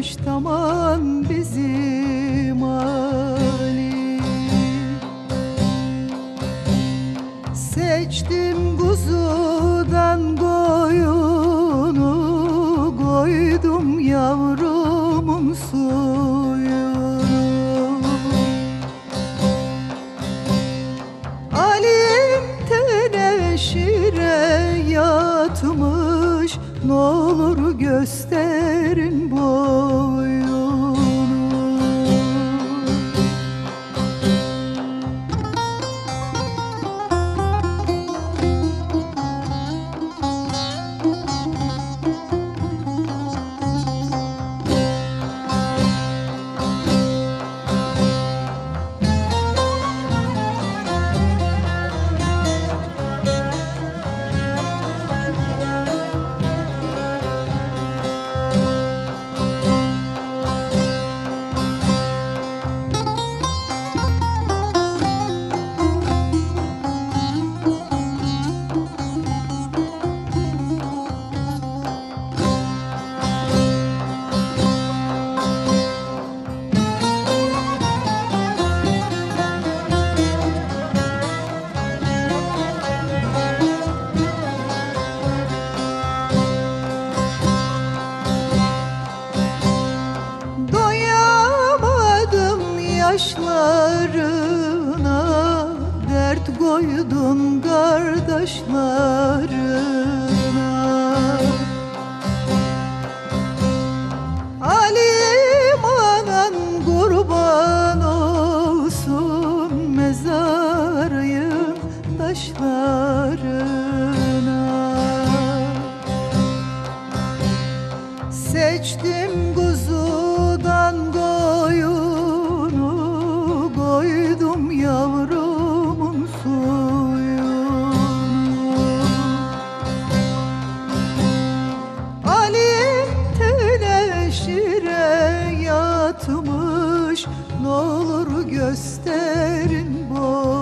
Dönmüş tamam bizim Ali Seçtim kuzudan koyunu Olur gösterin boyunu Yaşlarına Dert koydun kardeşlerine Ne olur gösterin boy